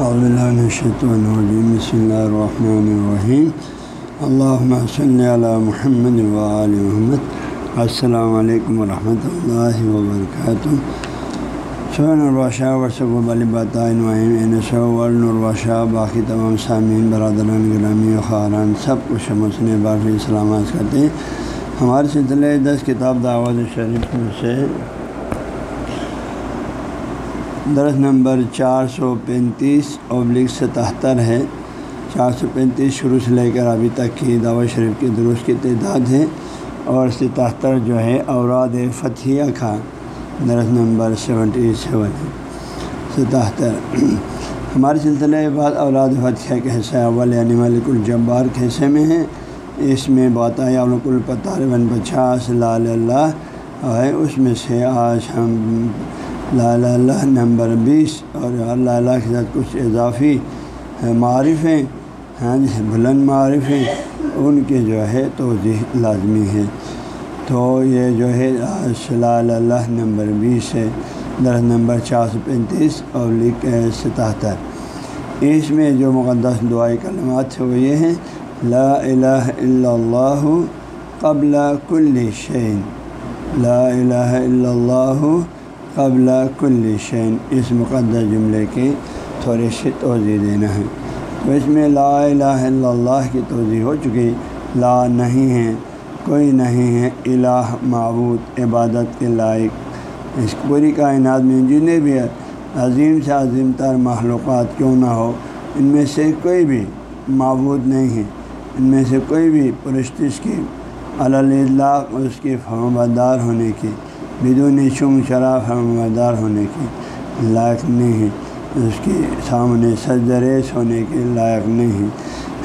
الرجیم بسم اللہ الرحمن الرحیم اللہ صلی علی محمد وآل محمد السلام علیکم ورحمۃ اللہ وبرکاتہ سون الباشہ ورثب البطین الرباشہ باقی تمام سامعین برادران گرامی و خاران سب کچھ مسلم باقی سلامت کرتے ہیں ہمارے سلسلے دس کتاب دعوت شریف میں سے درس نمبر چار سو پینتیس ابلک ستہتر ہے۔ چار سو پینتیس شروع سے لے کر ابھی تک کی دعوت شریف کے درست کی تعداد ہے۔ اور ستہتر جو ہے اوراد فتحیہ کا درس نمبر سیونٹی سیون ہے۔ ستہتر ہمارے سلسلے بعد اوراد فتحیہ کے حصہ اول یعنی ملک الجبار کے حصے میں ہے اس میں بات آیا ملک الپتار بن پچاس لال اللہ۔ ہے اس میں سے آج ہم لا اللہ نمبر بیس اور اللہ اللہ کے ساتھ کچھ اضافی معرف ہیں۔ ہاں جی بلند معرف ہیں۔ ان کے جو ہے توضیح لازمی ہے تو یہ جو ہے صلاح اللہ نمبر بیس ہے، درخت نمبر چار سو پینتیس اور لکھ ستہتر۔ اس میں جو مقدس دعائی کلمات وہ یہ ہیں، لا الہ الا اللہ قبل کل شعین لا الہ الا اللہ قبل کل شین اس مقدس جملے کی تھوڑی سی توضیع دینا ہے۔ تو اس میں لا الہ الا اللہ کی توضیع ہو چکی۔ لا نہیں ہے، کوئی نہیں ہے، الہ، معبود، عبادت کے لائق۔ اس پوری کائنات میں جتنے بھی عظیم سے عظیم تر معلومات کیوں نہ ہو، ان میں سے کوئی بھی معبود نہیں ہے۔ ان میں سے کوئی بھی پرستش کی اللہ اس کی فرمبردار ہونے کی بدون شم شراب ہمدار ہونے کی لائق نہیں ہے اس کے سامنے سجریس ہونے کے لائق نہیں ہے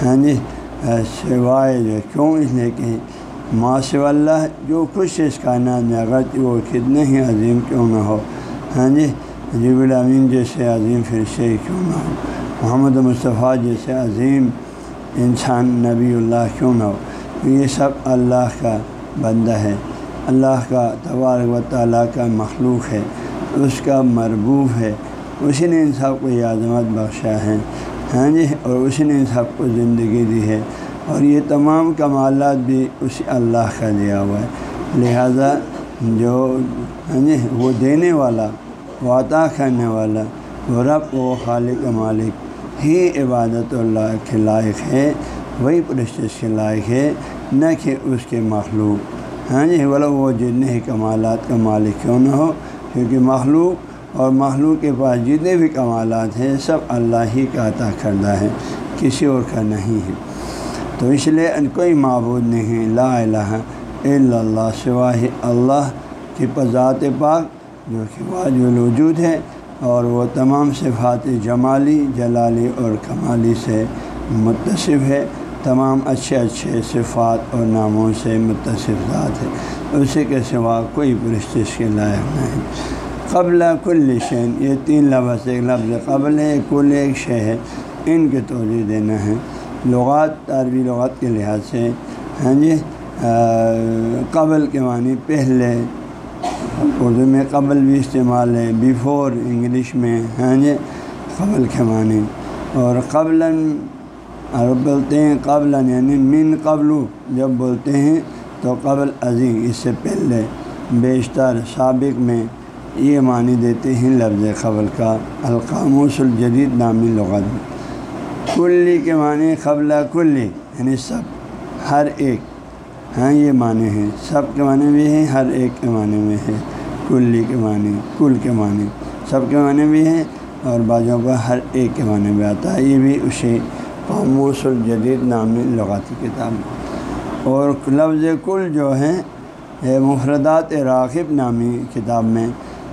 ہاں جی سوائے جو کیوں اس لیے کہ ماں اللہ جو کچھ اس کائنات میں اگر وہ کتنے ہی عظیم کیوں نہ ہو۔ ہاں جی جب الامین جیسے عظیم پھر سے کیوں نہ ہو۔ محمد مصطفیٰ جیسے عظیم انسان نبی اللہ کیوں نہ ہو۔ یہ سب اللہ کا بندہ ہے۔ اللہ کا تبارک و تعالیٰ کا مخلوق ہے، اس کا مربوب ہے۔ اسی نے ان سب کو یہ عظمت بخشا ہے۔ ہاں جی اور اسی نے ان سب کو زندگی دی ہے۔ اور یہ تمام کمالات بھی اسی اللہ کا دیا ہوا ہے۔ لہذا جو ہاں جی وہ دینے والا، وہ عطا کرنے والا، وہ رب و خالق مالک، ہی عبادت اللہ کے لائق ہے، وہی پرستش کے لائق ہے، نہ کہ اس کے مخلوق۔ ہاں جی بولو وہ جتنے ہی کمالات کا مالک کیوں نہ ہو، کیونکہ مخلوق اور مخلوق کے پاس جتنے بھی کمالات ہیں، سب اللہ ہی کا عطا کردہ ہے کسی اور کا نہیں ہے۔ تو اس لیے کوئی معبود نہیں، لا الہ الا اللہ سواہ اللہ کی پذات پاک جو کہ واجب الوجود ہے، اور وہ تمام صفات جمالی، جلالی اور کمالی سے متصف ہے۔ تمام اچھے اچھے صفات اور ناموں سے متصف ذات ہے۔ اسی کے سوا کوئی پرستش کے لائق نہیں۔ قبل کل شین یہ تین لفظ، ایک لفظ قبل کل، ایک شے ہے۔ ان کے توجہ دینا ہے۔ لغات عربی لغات کے لحاظ سے ہاں جی؟ قبل کے معنی پہلے، اردو میں قبل بھی استعمال ہے بیفور انگلش میں ہاں جی؟ قبل کے معنی۔ اور قبل عرب بولتے ہیں قبل یعنی من قبل، جب بولتے ہیں تو قبل عظیم اس سے پہلے، بیشتر سابق میں یہ معنی دیتے ہیں لفظ قبل کا، القاموس الجدید نامی لغت۔ کلی کے معنی قبل کلی یعنی سب، ہر ایک۔ ہاں یہ معنی ہیں۔ سب کے معنی بھی ہیں، ہر ایک کے معنی میں ہے کلی کے معنی، کل کے معنی۔ سب کے معنی بھی ہیں اور بعضوں کا ہر ایک کے معنی بھی آتا ہے۔ یہ بھی اسی قاموس الجدید نامی لغاتی کتاب اور لفظ کل جو ہے مفردات راغب نامی کتاب میں،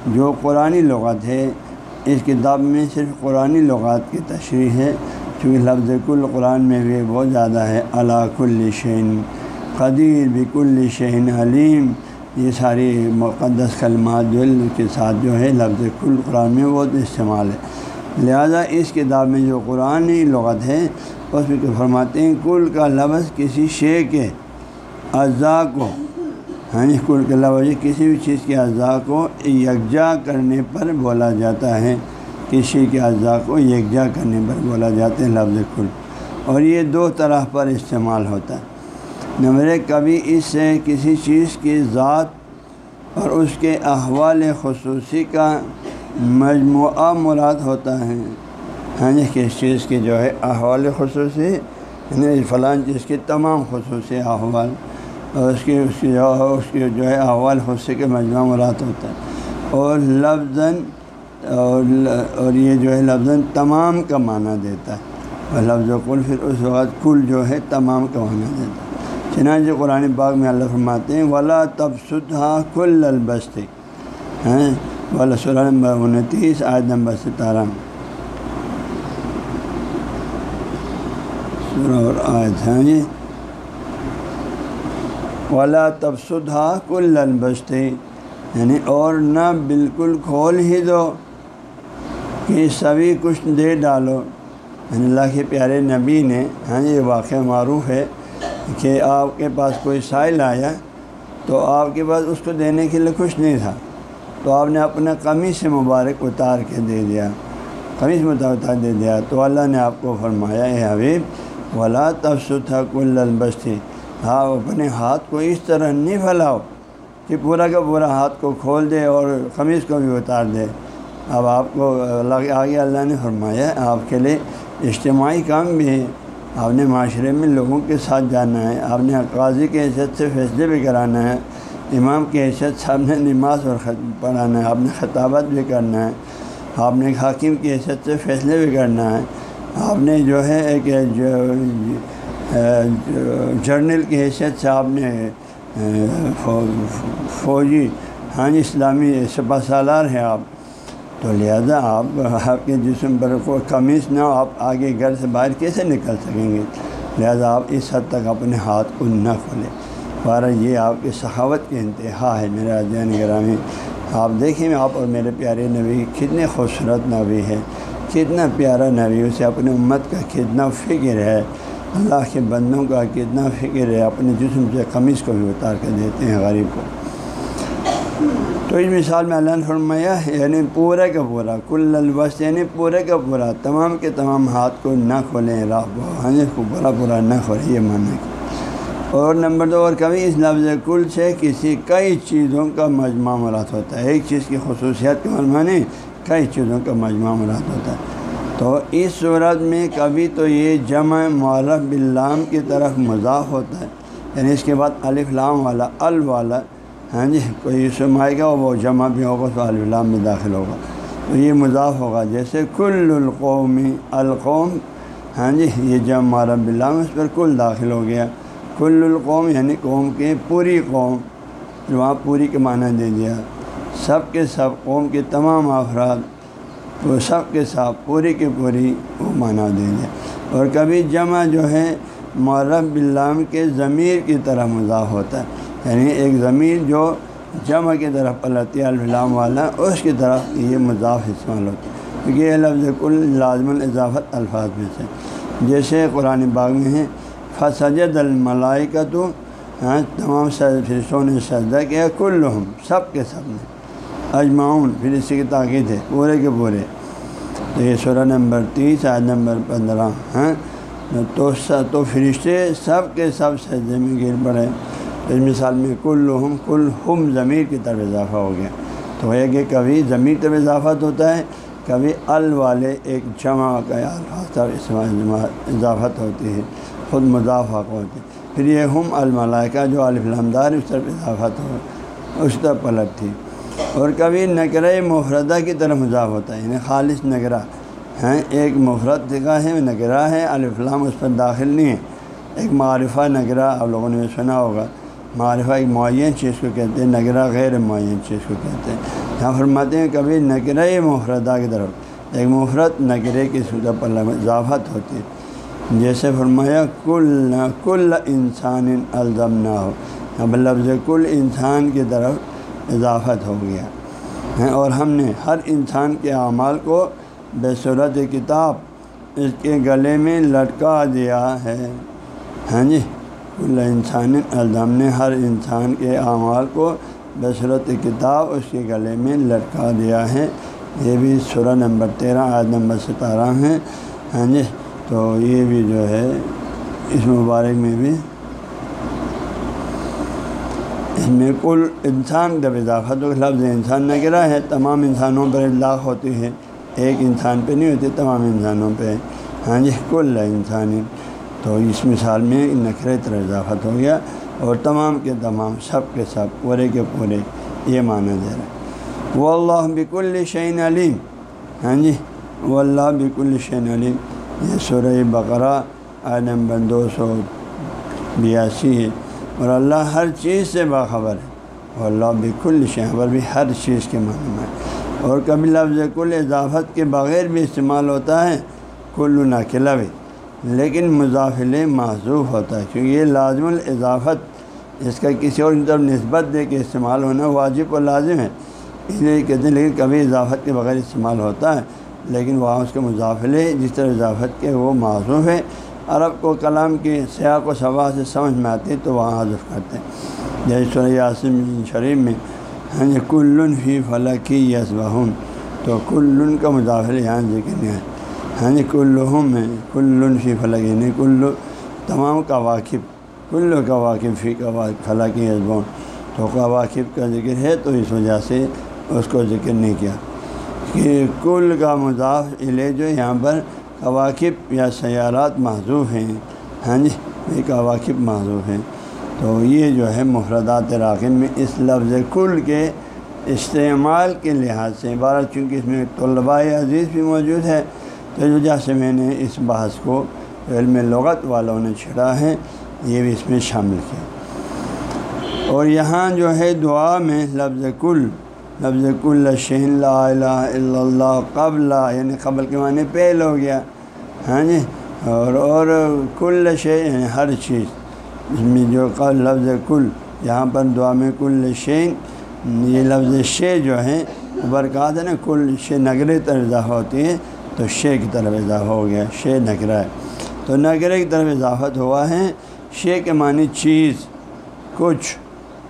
جو قرآن لغت ہے۔ اس کتاب میں صرف قرآن لغات کی تشریح ہے، چونکہ لفظ کل قرآن میں بھی بہت زیادہ ہے۔ اللہ کل شین قدیر بکل شین علیم۔ یہ ساری مقدس کلمات جو کے ساتھ جو ہے، لفظ کل قرآن میں بہت استعمال ہے۔ لہذا اس کتاب میں جو قرآن لغت ہے، اس میں فرماتے ہیں، کل کا لفظ کسی شے کے اعضاء کو ہاں جی کل کا لفظ کسی بھی چیز کے اعضاء کو یکجا کرنے پر بولا جاتا ہے۔ کسی کے اجزاء کو یکجا کرنے پر بولا جاتا ہے لفظ کل۔ اور یہ دو طرح پر استعمال ہوتا ہے۔ نمبر ایک، کبھی اس سے کسی چیز کی ذات اور اس کے احوال خصوصی کا مجموعہ مراد ہوتا ہے۔ ہاں جی کس چیز کی جو ہے احوال خصوصی یعنی فلاں چیز کی تمام خصوصی احوال، اور اس کی اس کی جو اس کی جو ہے احوال خصوصی کے مجموعہ مراد ہوتا ہے۔ اور لفظ اور یہ جو ہے لفظ تمام کا معنی دیتا ہے۔ اور لفظ و کل پھر اس وقت کل جو ہے تمام کا معنی دیتا ہے۔ چنانچہ قرآن باغ میں اللہ فرماتے ہیں، ولا تب سدھا کل البست ہیں جی، والا سولہ نمبر انتیس آج نمبر ستارہ۔ اور آج ہیں جی۔ والا تب سدھا کل البست یعنی اور نہ بالکل کھول ہی دو، کہ سبھی کچھ دے ڈالو۔ یعنی اللہ کے پیارے نبی نے ہاں جی، یہ واقعہ معروف ہے کہ آپ کے پاس کوئی سائل آیا تو آپ کے پاس اس کو دینے کے لیے کچھ نہیں تھا۔ تو آپ نے اپنا قمیص سے مبارک اتار کے دے دیا، قمیص متار اتار دے دیا۔ تو اللہ نے آپ کو فرمایا ہے حبیب، ولا تفسط تھا کل البستی ہاں اپنے ہاتھ کو اس طرح نہیں پھیلاؤ کہ پورا کا پورا ہاتھ کو کھول دے اور قمیص کو بھی اتار دے۔ اب آپ کو اللہ آگے اللہ نے فرمایا، آپ کے لیے اجتماعی کام بھی ہے۔ آپ نے معاشرے میں لوگوں کے ساتھ جانا ہے، آپ نے قاضی کے حیثیت سے فیصلے بھی کرانا ہے۔ امام کی حیثیت سے آپ نے نماز اور پڑھانا ہے، آپ نے خطابت بھی کرنا ہے، آپ نے حاکم کی حیثیت سے فیصلے بھی کرنا ہے، آپ نے جو ہے ایک جرنل کی حیثیت سے آپ نے فوجی ہاں اسلامی سپا سالار ہیں آپ، تو لہذا آپ آپ کے جسم پر کوئی قمیص نہ ہو، آپ آگے گھر سے باہر کیسے نکل سکیں گے؟ لہذا آپ اس حد تک اپنے ہاتھ کو نہ کھولیں۔ بارہ، یہ آپ کی سخاوت کی انتہا ہے میرا جین گرامی آپ دیکھیں، آپ اور میرے پیارے نبی، کتنے خوبصورت نبی ہے کتنا پیارا نبی، اسے اپنے امت کا کتنا فکر ہے۔ اللہ کے بندوں کا کتنا فکر ہے، اپنے جسم سے قمیص کو بھی اتار کے دیتے ہیں غریب کو۔ تو اس مثال میں اللہ نے فرمایا یعنی پورا کا پورا، کل البس یعنی پورے کا پورا، تمام کے تمام ہاتھ کو نہ کھولیں، راہ ہاں کو پورا پورا نہ کھولیں، یہ ماننا اور نمبر دو، اور کبھی اس لفظ کل سے کسی کئی چیزوں کا مجموعہ مراد ہوتا ہے۔ ایک چیز کی خصوصیت کے نہیں کئی چیزوں کا مجموعہ مراد ہوتا ہے۔ تو اس صورت میں کبھی تو یہ جمع معرف بلام کی طرف مذاق ہوتا ہے۔ یعنی اس کے بعد الف لام والا، ال والا ہاں جی کوئی اسم آئے گا وہ جمع بھی ہوگا تو علام میں داخل ہوگا۔ تو یہ مضاف ہوگا، جیسے کل القومی القوم ہاں جی یہ جمع مارا بلام اس پر کل داخل ہو گیا۔ کل القوم یعنی قوم کی پوری قوم وہاں پوری کے معنی دے دیا سب کے سب قوم کے تمام افراد وہ سب کے ساتھ پوری کے پوری وہ معنی دے دیا اور کبھی جمع جو ہے معرب بلام کے ضمیر کی طرح مضاف ہوتا ہے۔ یعنی ایک زمین جو جمع کی طرف پلتی الفلام والا، اس کی طرف یہ مضاف استعمال ہوتا ہے۔ کیونکہ یہ لفظ کل لازم الاضافت الفاظ میں سے۔ جیسے قرآن باغ میں ہے فسجد الملائی کا تو ہاں تمام فرشتوں نے سجدہ کیا کل سب کے سب نے اجماؤن پھر اسی کی تاکید ہے، پورے کے پورے۔ تو یہ سورہ نمبر تیس آج نمبر پندرہ ہاں تو تو فرشتے سب کے سب سجدے میں گر پڑے۔ اس مثال میں کل ہم کل ہم ضمیر کی طرف اضافہ ہو گیا۔ تو ہے کہ کبھی ضمیر طرف اضافت ہوتا ہے، کبھی ال والے ایک جمع کا الفاظ اضافت ہوتی ہے۔ خود مضافہ ہوتی ہے۔ پھر یہ ہم الملائکہ جو الفلمدار اس طرف اضافت ہو اس طرف پلٹ تھی۔ اور کبھی نگرۂ مفردہ کی طرف مضاف ہوتا ہے۔ یعنی خالص نگرہ ہیں۔ ایک مفرت جگہ ہے نگرہ ہے الفلام اس پر داخل نہیں ہے۔ ایک معرفہ نگرہ آپ لوگوں نے سنا ہوگا۔ معرفہ ایک معین چیز کو کہتے ہیں نگرہ غیر معین چیز کو کہتے ہیں۔ یہاں فرماتے ہیں کبھی نگرہ مفردہ کی طرف۔ ایک مفرت نگرے کی سطح پر اضافت ہوتی ہے۔ جیسے فرمایا، کل کل انسان الزم نہ ہو اب لفظ کل انسان کی طرف اضافت ہو گیا۔ اور ہم نے ہر انسان کے اعمال کو بے صورت کتاب اس کے گلے میں لٹکا دیا ہے۔ ہاں جی کل انسان الدم نے ہر انسان کے اعمال کو بصورت کتاب اس کے گلے میں لٹکا دیا ہے۔ یہ بھی سورہ نمبر تیرہ آج نمبر ستارہ ہیں ہاں جی تو یہ بھی جو ہے، اس مبارک میں بھی اس میں کل انسان جب اضافہ تو لفظ انسان نہ گرا ہے، تمام انسانوں پر اطلاق ہوتی ہے۔ ایک انسان پہ نہیں ہوتی، تمام انسانوں پہ۔ ہاں جی کل انسانی تو اس مثال میں نقرے طرح اضافت ہو گیا اور تمام کے تمام، سب کے سب، پورے کے پورے، یہ مانا دے رہا ہے وہ اللہ بک الشعین علیم۔ ہاں جی وہ اللہ بک الشعین علیم۔ یہ سورہ بقرہ آئے نمبر دو سو بیاسی ہے۔ اور اللہ ہر چیز سے باخبر ہے۔ اور اللہ بک الشین بھی ہر چیز کے معنی ہے۔ اور کبھی لفظ کل اضافت کے بغیر بھی استعمال ہوتا ہے، کل ناقلہ بھی۔ لیکن مضافل معذوف ہوتا ہے، کیونکہ یہ لازم الاضافت، اس کا کسی اور طرف نسبت دے کے استعمال ہونا واجب و لازم ہے۔ اس لیے کہتے ہیں، لیکن کبھی اضافت کے بغیر استعمال ہوتا ہے۔ لیکن وہاں اس کے مضافلے جس طرح اضافت کے وہ معذوف ہے عرب کو کلام کی سیاق و صبا سے سمجھ میں آتی تو وہاں حذف کرتے ہیں۔ جیسے سورہ یاسم شریف میں ہاں جی کلن فی فلکی یس تو کلن کا مضافل یہاں ذکر نہیں ہے۔ ہاں جی کلحم میں کل فی فلک یعنی کلو، تمام کا واقف، کلو کا واقف فی کا فلکی یزبون تو کا واقف کا ذکر ہے، تو اس وجہ سے اس کو ذکر نہیں کیا۔ کہ کل کا مضاف علیہ جو یہاں پر کواقب یا سیارات معذوف ہیں۔ ہاں جی یہ کواقب معذوف ہیں۔ تو یہ جو ہے مفردات راغب میں اس لفظ کل کے استعمال کے لحاظ سے، بارہ، چونکہ اس میں طلباء عزیز بھی موجود ہے تو اس وجہ سے میں نے اس بحث کو علم لغت والوں نے چھڑا ہے، یہ بھی اس میں شامل کیا۔ اور یہاں جو ہے دعا میں لفظ کل لفظ کل شہن لا الہ الا اللہ قبل یعنی قبل کے معنی پہل ہو گیا ہاں جی؟ اور اور کل شے یعنی ہر چیز اس میں جو قبل لفظ کل، یہاں پر دعا میں کل شین یہ لفظ شے جو ہے، برکات ہے نا، کل شے نگرے طرح ہوتی ہے، تو شے کی طرف اضافہ ہو گیا شے نگرہ۔ ہے تو نگرے کی طرف اضافت ہوا ہے شے کے معنی چیز، کچھ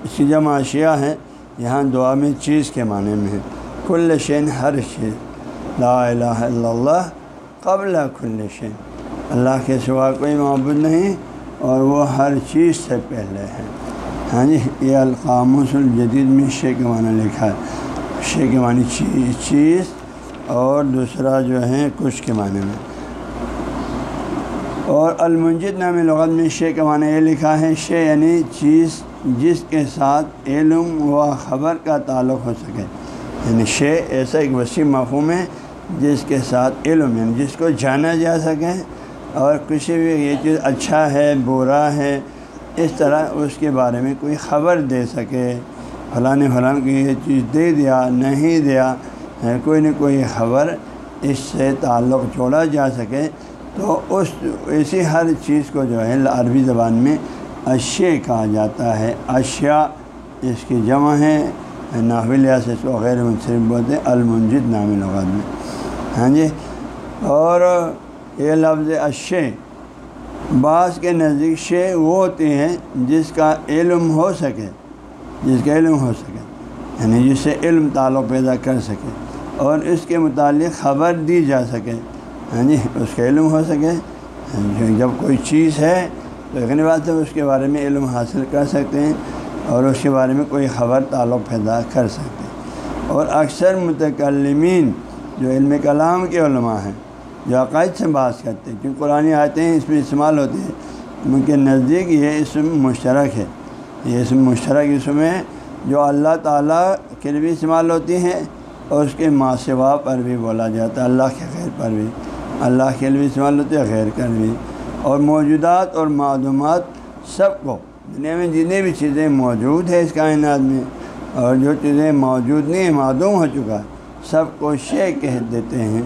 اس کی جمع اشیاء ہے یہاں دعا میں چیز کے معنی میں ہے۔ کل شین ہر چیز لا الہ الا اللہ، قبل کل شین اللہ کے سوا کوئی معبود نہیں اور وہ ہر چیز سے پہلے ہے ہاں جی یہ القاموس الجدید میں شے کے معنی لکھا ہے۔ شے کے معنی چیز اور دوسرا جو ہے، کچھ کے معنی میں۔ اور المنجد نام لغت میں شے کے معنی یہ لکھا ہے شے یعنی چیز جس کے ساتھ علم و خبر کا تعلق ہو سکے۔ یعنی شے ایسا ایک وسیع مفہوم ہے جس کے ساتھ علم یعنی جس کو جانا جا سکے اور کسی بھی یہ چیز اچھا ہے، برا ہے، اس طرح اس کے بارے میں کوئی خبر دے سکے۔ فلاں فلاں کی یہ چیز دے دیا، نہیں دیا، کوئی نہ کوئی خبر اس سے تعلق جوڑا جا سکے۔ تو اس ایسی ہر چیز کو جو ہے، عربی زبان میں اشے کہا جاتا ہے۔ اشیاء اس کی جمع ہے ناول سے اس کو غیر منصرف بولتے ہیں۔ المنجد نامی لغات میں۔ ہاں جی؟ اور یہ لفظ اشے بعض کے نزدیک شے وہ ہوتے ہیں جس کا علم ہو سکے۔ جس کا علم ہو سکے۔ یعنی جس سے علم تعلق پیدا کر سکے۔ اور اس کے متعلق خبر دی جا سکے۔ ہاں جی؟ اس کا علم ہو سکے۔ یعنی جب کوئی چیز ہے تو بات ہے اس کے بارے میں علم حاصل کر سکتے ہیں اور اس کے بارے میں کوئی خبر تعلق پیدا کر سکتے ہیں۔ اور اکثر متکلمین جو علم کلام کے علماء ہیں، جو عقائد سے بات کرتے ہیں، کیونکہ قرآن آتے ہیں اس میں استعمال ہوتے ہیں، ان کے نزدیک یہ اسم مشترک ہے۔ یہ اسم مشترک اسم ہے جو اللہ تعالیٰ کے لیے بھی استعمال ہوتی ہیں اور اس کے ماسوا پر بھی بولا جاتا ہے، اللہ کے خیر پر بھی۔ اللہ کے لیے استعمال ہوتے ہیں، خیر کر بھی۔ اور موجودات اور معلومات سب کو۔ دنیا میں جتنی بھی چیزیں موجود ہیں اس کائنات میں، اور جو چیزیں موجود نہیں معلوم ہو چکا سب کو شے کہہ دیتے ہیں۔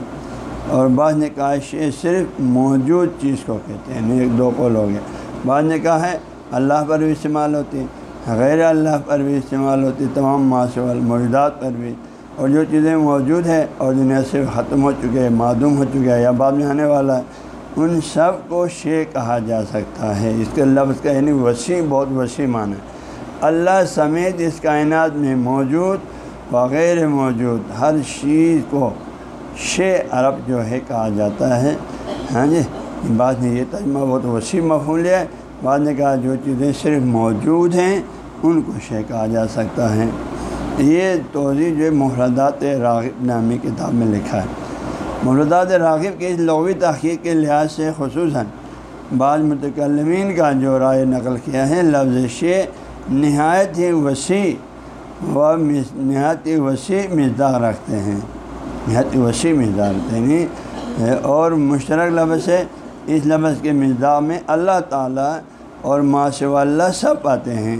اور بعض نے کہا، شے صرف موجود چیز کو کہتے ہیں ایک دو کو لوگ ہیں۔ بعض نے کہا ہے، اللہ پر بھی استعمال ہوتی ہے غیر اللہ پر بھی استعمال ہوتی تمام معاشر موجودات پر بھی۔ اور جو چیزیں موجود ہیں، اور دنیا سے ختم ہو چکے ہیں معدوم ہو چکے ہیں، یا بعد میں آنے والا ہے ان سب کو شے کہا جا سکتا ہے۔ اس کے لفظ کا یعنی وسیع، بہت وسیع معنی۔ اللہ سمیت اس کائنات میں موجود، بغیر موجود ہر چیز کو شے عرب جو ہے کہا جاتا ہے۔ ہاں جی بعد میں یہ تجمہ بہت وسیع مفہول ہے۔ بعد نے کہا جو چیزیں صرف موجود ہیں، ان کو شے کہا جا سکتا ہے۔ یہ توضیع جو محردات راغب نامی کتاب میں لکھا ہے۔ محردات راغب کے اس لغوی تحقیق کے لحاظ سے خصوصاً بعض متکلمین کا جو رائے نقل کیا ہے، لفظ شے نہایت ہی وسیع و نہایت ہی وسیع مزدار رکھتے ہیں۔ نہایت ہی وسیع مزدار رکھتے ہیں۔ یعنی، اور مشترک لفظ ہے اس لفظ کے مزدار میں اللہ تعالیٰ اور ماش اللہ سب آتے ہیں۔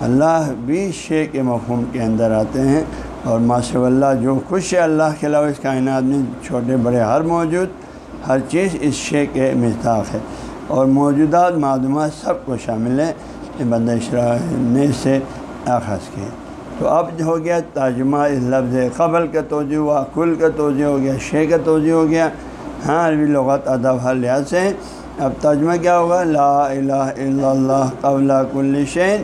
اللہ بھی شے کے مفہوم کے اندر آتے ہیں۔ اور ماش اللہ جو خوش ہے اللہ کے علاوہ اس کائنات میں چھوٹے بڑے ہر موجود، ہر چیز اس شے کے مزداق ہے۔ اور موجودات، معلومات سب کو شامل ہے یہ بندہ نے سے آخذ کے تو اب ہو گیا ترجمہ اس لفظ قبل کا توجہ ہوا کل کا توجہ ہو گیا، شے کا توجہ ہو گیا۔ ہاں عربی لغت ادب ہر لحاظ سے۔ اب ترجمہ کیا ہوگا؟ لا الہ الا اللہ قبل کل شین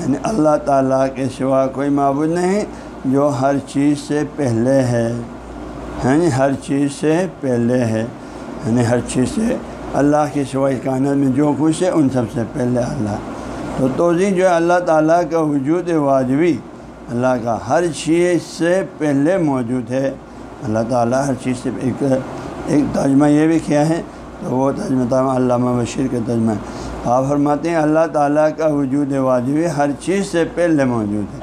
یعنی اللہ تعالیٰ کے سوا کوئی معبود نہیں۔ جو ہر چیز سے پہلے ہے یعنی ہر چیز سے پہلے ہے یعنی ہر چیز سے اللہ کے سوا کائنات میں جو خوش ہے، ان سب سے پہلے اللہ۔ تو توضیع جو ہے، اللہ تعالیٰ کا وجود واجبی، اللہ کا ہر چیز سے پہلے موجود ہے۔ اللہ تعالیٰ ہر چیز سے ایک ایک ترجمہ یہ بھی کیا ہے، تو وہ ترجمہ تمام علامہ بشیر کا ترجمہ ہے۔ آپ فرماتے ہیں، اللہ تعالیٰ کا وجود واجبی ہر چیز سے پہلے موجود ہے۔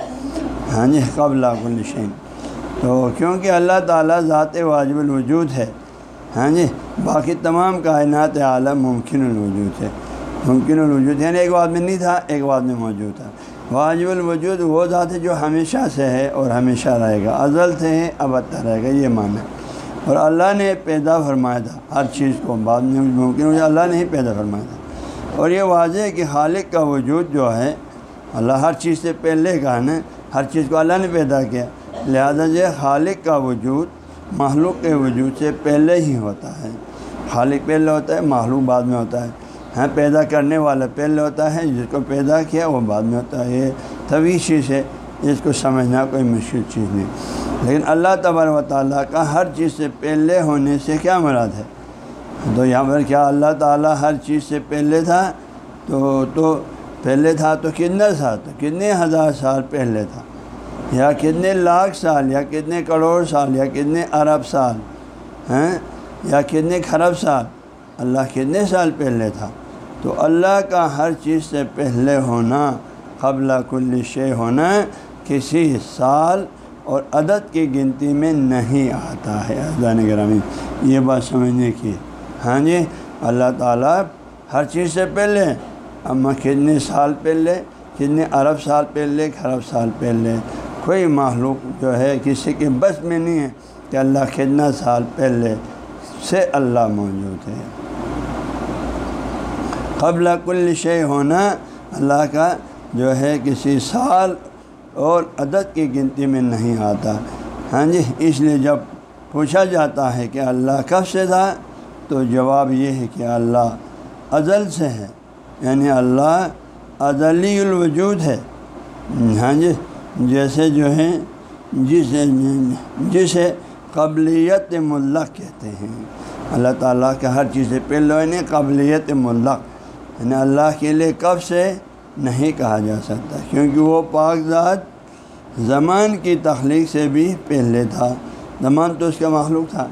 ہاں جی قبل الشین تو کیونکہ اللہ تعالیٰ ذات واجب الوجود ہے ہاں جی باقی تمام کائنات عالم ممکن الوجود ہے۔ ممکن الوجود یعنی ایک بعد میں نہیں تھا، ایک بعد میں موجود تھا۔ واجب الوجود وہ ذات ہے جو ہمیشہ سے ہے اور ہمیشہ رہے گا۔ ازل سے ہے اب رہے گا، یہ معنی۔ اور اللہ نے پیدا فرمایا تھا، ہر چیز کو بعد میں ممکن ہو اللہ نے ہی پیدا فرمایا تھا۔ اور یہ واضح ہے کہ خالق کا وجود جو ہے، اللہ ہر چیز سے پہلے کا ہے نا ہر چیز کو اللہ نے پیدا کیا۔ لہذا جو خالق کا وجود معلوم کے وجود سے پہلے ہی ہوتا ہے۔ خالق پہلے ہوتا ہے معلوم بعد میں ہوتا ہے۔ ہاں پیدا کرنے والا پہلے ہوتا ہے، جس کو پیدا کیا وہ بعد میں ہوتا ہے۔ یہ طویل چیز ہے جس کو سمجھنا کوئی مشکل چیز نہیں۔ لیکن اللہ تبار و تعالیٰ کا ہر چیز سے پہلے ہونے سے کیا مراد ہے؟ تو یہاں پر کیا اللہ تعالیٰ ہر چیز سے پہلے تھا؟ تو تو پہلے تھا تو کتنا تھا تو کتنے ہزار سال پہلے تھا؟ یا کتنے لاکھ سال، یا کتنے کروڑ سال، یا کتنے ارب سال، ہیں؟ یا کتنے خرب سال؟ اللہ کتنے سال پہلے تھا؟ تو اللہ کا ہر چیز سے پہلے ہونا، قبل کل شے ہونا کسی سال اور عدد کی گنتی میں نہیں آتا ہے۔ اللہ گرامی، یہ بات سمجھنے کی۔ ہاں جی اللہ تعالیٰ ہر چیز سے پہلے اما کتنے سال پہلے، کتنے ارب سال پہلے خرب سال پہلے۔ کوئی معلوم جو ہے، کسی کے بس میں نہیں ہے کہ اللہ کتنا سال پہلے سے اللہ موجود ہے۔ قبل کل شے ہونا، اللہ کا جو ہے، کسی سال اور عدد کی گنتی میں نہیں آتا۔ ہاں جی اس لیے جب پوچھا جاتا ہے کہ اللہ کب سے تھا، تو جواب یہ ہے کہ اللہ ازل سے ہے۔ یعنی اللہ ازلی الوجود ہے۔ ہاں جی جیسے جو ہے جسے جسے قبلیت ملق کہتے ہیں۔ اللہ تعالیٰ کے ہر چیز سے پہلے یعنی قبلیت ملق۔ یعنی اللہ کے لیے کب سے نہیں کہا جا سکتا، کیونکہ وہ پاک ذات زمان کی تخلیق سے بھی پہلے تھا۔ زمان تو اس کا مخلوق تھا۔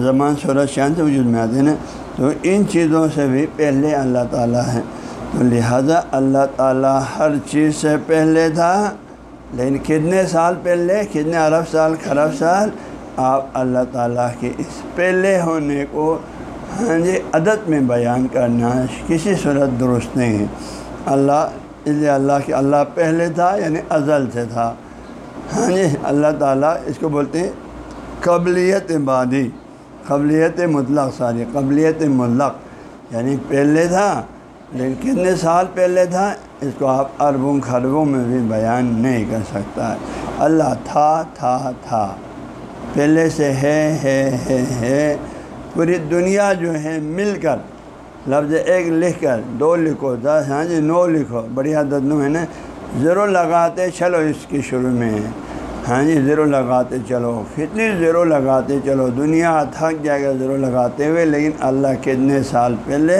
زمان سورج شان سے وجود میں آتے نا تو ان چیزوں سے بھی پہلے اللہ تعالیٰ ہے تو لہذا اللہ تعالیٰ ہر چیز سے پہلے تھا، لیکن کتنے سال پہلے، کتنے ارب سال، خرب سال، آپ اللہ تعالیٰ کے اس پہلے ہونے کو ہاں جی عدد میں بیان کرنا کسی صورت درست نہیں ہے۔ اللہ، اس لیے اللہ کے اللہ پہلے تھا یعنی ازل سے تھا۔ ہاں جی اللہ تعالیٰ اس کو بولتے ہیں قبلیت بادی قبلیت مطلق ساری، قبلیت مطلق۔ یعنی پہلے تھا، لیکن کتنے سال پہلے تھا، اس کو آپ اربوں خربوں میں بھی بیان نہیں کر سکتا۔ ہے اللہ تھا تھا تھا۔ پہلے سے ہے ہے ہے ہے۔ پوری دنیا جو ہے، مل کر، لفظ ایک لکھ کر، دو لکھو، دس ہاں جی نو لکھو۔ بڑی عدد نو ہے نا ضرور لگاتے، چلو اس کی شروع میں۔ ہے ہاں جی زیرو لگاتے چلو۔ کتنی زیرو لگاتے چلو؟ دنیا تھک جائے گا زیرو لگاتے ہوئے، لیکن اللہ کتنے سال پہلے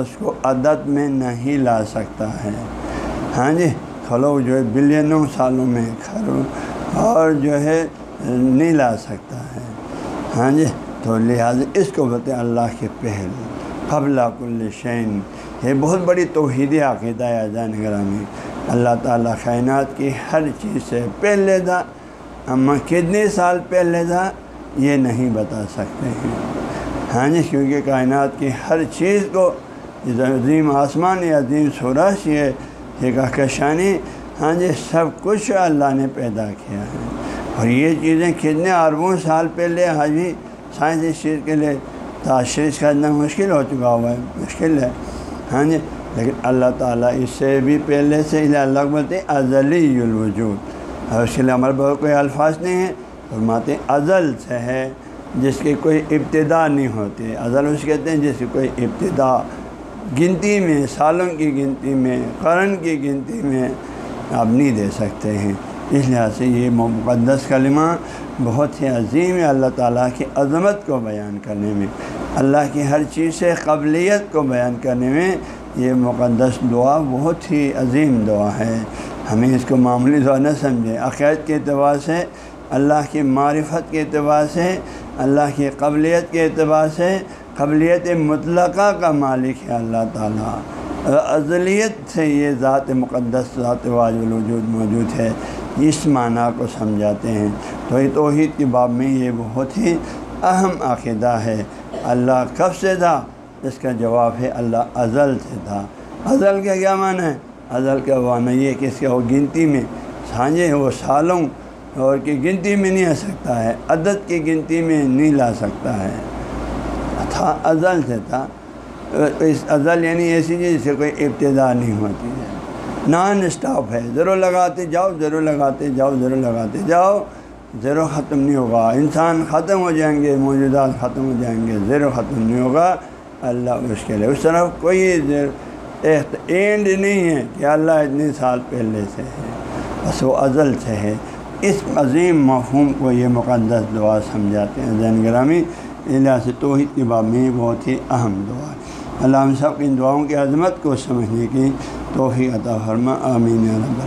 اس کو عدد میں نہیں لا سکتا ہے۔ ہاں جی کھلو جو ہے بلینوں سالوں میں کھلو اور جو ہے نہیں لا سکتا ہے۔ ہاں جی تو لہٰذا اس کو بتائیں اللہ کے پہل قبل کل شین یہ بہت بڑی توحید عقیدہ ہے جان گرامی۔ اللہ تعالیٰ کائنات کی ہر چیز سے پہلے تھا اما کتنے سال پہلے تھا یہ نہیں بتا سکتے ہیں۔ ہاں جی کیونکہ کائنات کی ہر چیز کو عظیم آسمان یا عظیم سورج، یہ کہکشانی ہاں جی سب کچھ اللہ نے پیدا کیا ہے۔ اور یہ چیزیں کتنے اربوں سال پہلے حاجی سائنس اس چیز کے لیے تشریح کرنا مشکل ہو چکا ہوا ہے، مشکل ہے۔ ہاں جی لیکن اللہ تعالیٰ اس سے بھی پہلے سے اللہ بولتے ازلی الوجود۔ اور اس کے لیے ہمارے بہت کوئی الفاظ نہیں ہیں، فرماتے ازل سے ہے، جس کی کوئی ابتدا نہیں ہوتی۔ ازل اس کہتے ہیں جس کی کوئی ابتدا۔ گنتی میں، سالوں کی گنتی میں، قرن کی گنتی میں آپ نہیں دے سکتے ہیں۔ اس لحاظ سے یہ مقدس کلمہ بہت ہی عظیم ہے اللہ تعالیٰ کی عظمت کو بیان کرنے میں۔ اللہ کی ہر چیز سے قبلیت کو بیان کرنے میں یہ مقدس دعا بہت ہی عظیم دعا ہے۔ ہمیں اس کو معمولی دعا نہ سمجھیں۔ عقائد کے اعتبار سے، اللہ کی معرفت کے اعتبار سے، اللہ کی قبلیت کے اعتبار سے قبلیت مطلقہ کا مالک ہے اللہ تعالیٰ۔ ازلیت سے یہ ذات مقدس، ذات واجب الوجود موجود ہے۔ اس معنی کو سمجھاتے ہیں۔ تو یہ توحید کی باب میں یہ بہت ہی اہم عقیدہ ہے۔ اللہ کب سے تھا؟ اس کا جواب ہے اللہ ازل سے تھا۔ ازل کا کیا معنی ہے؟ ازل کا معنی یہ کہ اس کے وہ گنتی میں سانجے وہ سالوں اور کی گنتی میں نہیں آ سکتا ہے، عدد کی گنتی میں نہیں لا سکتا ہے۔ تھا، ازل سے تھا۔ اس ازل یعنی ایسی چیز جس سے کوئی ابتدا نہیں ہوتی ہے۔ نان اسٹاپ ہے، ضرور لگاتے جاؤ، ضرور لگاتے جاؤ، ضرور لگاتے جاؤ۔ زیرو ختم نہیں ہوگا۔ انسان ختم ہو جائیں گے، موجودات ختم ہو جائیں گے زیرو ختم نہیں ہوگا۔ اللہ اس کے لیے اس طرح کوئی اینڈ نہیں ہے کہ اللہ اتنے سال پہلے سے ہے، بس وہ ازل سے ہے۔ اس عظیم مفہوم کو یہ مقدس دعا سمجھاتے ہیں۔ زین گرامی، اللہ سے توحید کے باب میں بہت ہی اہم دعا ہے۔ اللہ ہم سب ان دعاؤں کی عظمت کو سمجھنے کی توحیع عطا فرما۔ آمین رب